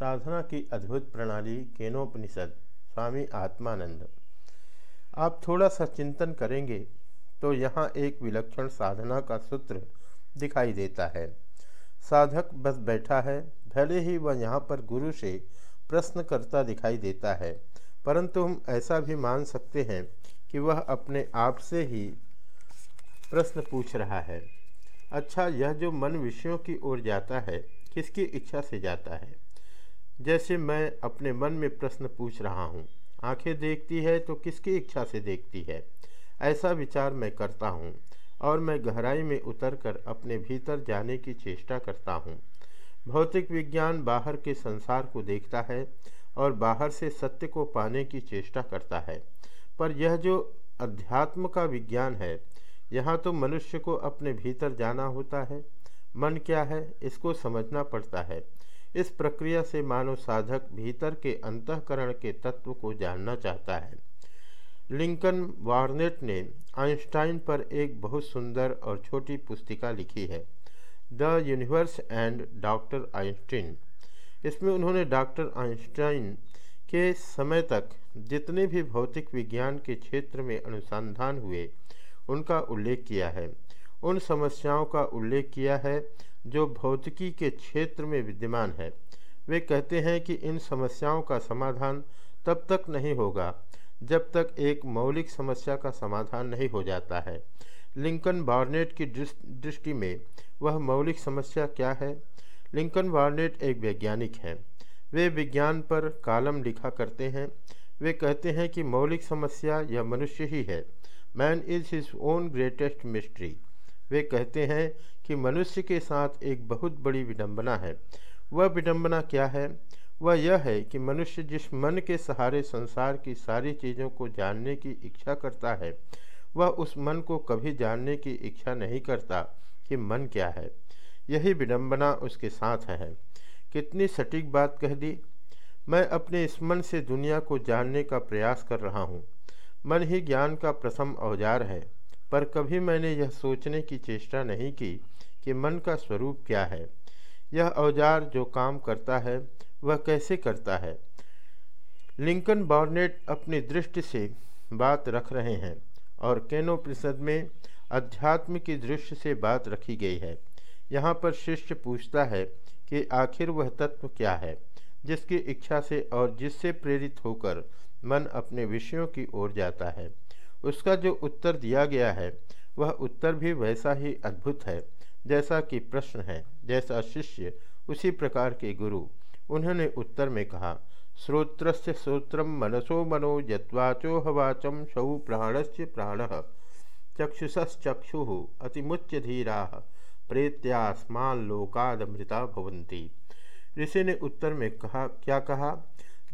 साधना की अद्भुत प्रणाली, केनोपनिषद, स्वामी आत्मानंद। आप थोड़ा सा चिंतन करेंगे तो यहाँ एक विलक्षण साधना का सूत्र दिखाई देता है। साधक बस बैठा है, भले ही वह यहाँ पर गुरु से प्रश्न करता दिखाई देता है, परंतु हम ऐसा भी मान सकते हैं कि वह अपने आप से ही प्रश्न पूछ रहा है। अच्छा यह जो मन विषयों की ओर जाता है, किसकी इच्छा से जाता है? जैसे मैं अपने मन में प्रश्न पूछ रहा हूँ, आँखें देखती है तो किसकी इच्छा से देखती है? ऐसा विचार मैं करता हूँ और मैं गहराई में उतरकर अपने भीतर जाने की चेष्टा करता हूँ। भौतिक विज्ञान बाहर के संसार को देखता है और बाहर से सत्य को पाने की चेष्टा करता है। पर यह जो अध्यात्म का विज्ञान है, यहाँ तो मनुष्य को अपने भीतर जाना होता है। मन क्या है, इसको समझना पड़ता है। इस प्रक्रिया से मानव साधक भीतर के अंतकरण के तत्व को जानना चाहता है। लिंकन वार्नेट ने आइंस्टाइन पर एक बहुत सुंदर और छोटी पुस्तिका लिखी है, the universe and doctor Einstein. इसमें उन्होंने डॉक्टर आइंस्टाइन के समय तक जितने भी भौतिक विज्ञान के क्षेत्र में अनुसंधान हुए, उनका उल्लेख किया है। उन समस्याओं का उल्लेख किया है जो भौतिकी के क्षेत्र में विद्यमान है, वे कहते हैं कि इन समस्याओं का समाधान तब तक नहीं होगा जब तक एक मौलिक समस्या का समाधान नहीं हो जाता है। लिंकन बार्नेट की दृष्टि में वह मौलिक समस्या क्या है? लिंकन बार्नेट एक वैज्ञानिक हैं। वे विज्ञान पर कालम लिखा करते हैं। वे कहते हैं कि मौलिक समस्या यह मनुष्य ही है। Man is his own greatest mystery वे कहते हैं कि मनुष्य के साथ एक बहुत बड़ी विडंबना है। वह विडंबना क्या है? वह यह है कि मनुष्य जिस मन के सहारे संसार की सारी चीज़ों को जानने की इच्छा करता है, वह उस मन को कभी जानने की इच्छा नहीं करता कि मन क्या है। यही विडंबना उसके साथ है। कितनी सटीक बात कह दी? मैं अपने इस मन से दुनिया को जानने का प्रयास कर रहा हूँ। मन ही ज्ञान का प्रथम औज़ार है। पर कभी मैंने यह सोचने की चेष्टा नहीं की कि मन का स्वरूप क्या है। यह औज़ार जो काम करता है, वह कैसे करता है? लिंकन बॉर्नेट अपनी दृष्टि से बात रख रहे हैं और केनोपनिषद में अध्यात्म की दृष्टि से बात रखी गई है। यहाँ पर शिष्य पूछता है कि आखिर वह तत्व क्या है, जिसकी इच्छा से और जिससे प्रेरित होकर मन अपने विषयों की ओर जाता है। उसका जो उत्तर दिया गया है, वह उत्तर भी वैसा ही अद्भुत है, जैसा कि प्रश्न है, जैसा शिष्य उसी प्रकार के गुरु। उन्होंने उत्तर में कहा, श्रोत्रस्य श्रोत्रम मनसो मनो यत्वाचो हवाचम शौ प्राणस्य प्राण। चक्षुषश्चक्षु अतिमुच्य धीरा प्रेत्यास्मान लोकादमृता भवंती ऋषि ने उत्तर में कहा, क्या कहा?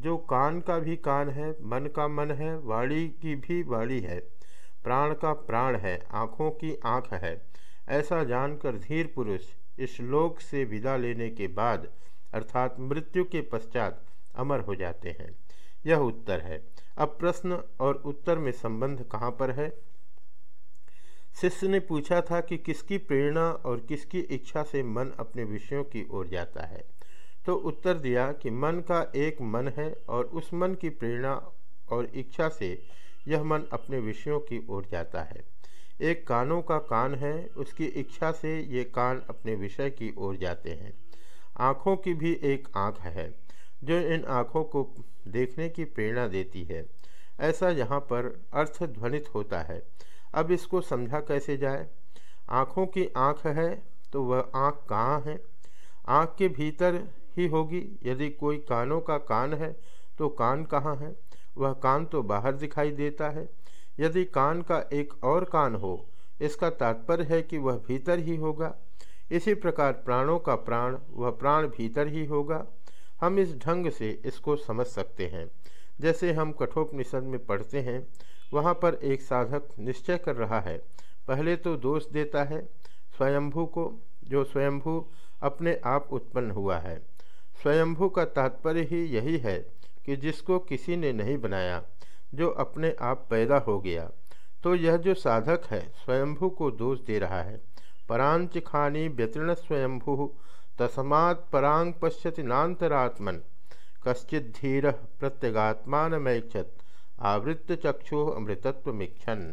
जो कान का भी कान है, मन का मन है, वाणी की भी वाणी है। प्राण का प्राण है, आँखों की आँख है। ऐसा जानकर धीर पुरुष इस लोक से विदा लेने के बाद, अर्थात मृत्यु के पश्चात अमर हो जाते हैं। यह उत्तर है। अब प्रश्न और उत्तर में संबंध कहाँ पर है? शिष्य ने पूछा था कि किसकी प्रेरणा और किसकी इच्छा से मन अपने विषयों की ओर जाता है। तो उत्तर दिया कि मन का एक मन है और उस मन की प्रेरणा और इच्छा से यह मन अपने विषयों की ओर जाता है। एक कानों का कान है, उसकी इच्छा से ये कान अपने विषय की ओर जाते हैं। आँखों की भी एक आँख है, जो इन आँखों को देखने की प्रेरणा देती है। ऐसा यहाँ पर अर्थ ध्वनित होता है। अब इसको समझा कैसे जाए? आँखों की आँख है तो वह आँख कहाँ है? आँख के भीतर ही होगी। यदि कोई कानों का कान है तो कान कहाँ है? वह कान तो बाहर दिखाई देता है। यदि कान का एक और कान हो, इसका तात्पर्य है कि वह भीतर ही होगा। इसी प्रकार प्राणों का प्राण, वह प्राण भीतर ही होगा। हम इस ढंग से इसको समझ सकते हैं। जैसे हम कठोपनिषद में पढ़ते हैं, वहाँ पर एक साधक निश्चय कर रहा है, पहले तो दोष देता है स्वयंभू को, जो स्वयंभू अपने आप उत्पन्न हुआ है। स्वयंभू का तात्पर्य ही यही है कि जिसको किसी ने नहीं बनाया, जो अपने आप पैदा हो गया तो यह जो साधक है, स्वयंभू को दोष दे रहा है। परांच खानी व्यतीर्ण स्वयंभू, तस्मात् परांग पश्यति नान्तरात्मन। कश्चिधीर प्रत्यगात्मानमैक्षत आवृत्त चक्षु अमृतत्वमीक्षण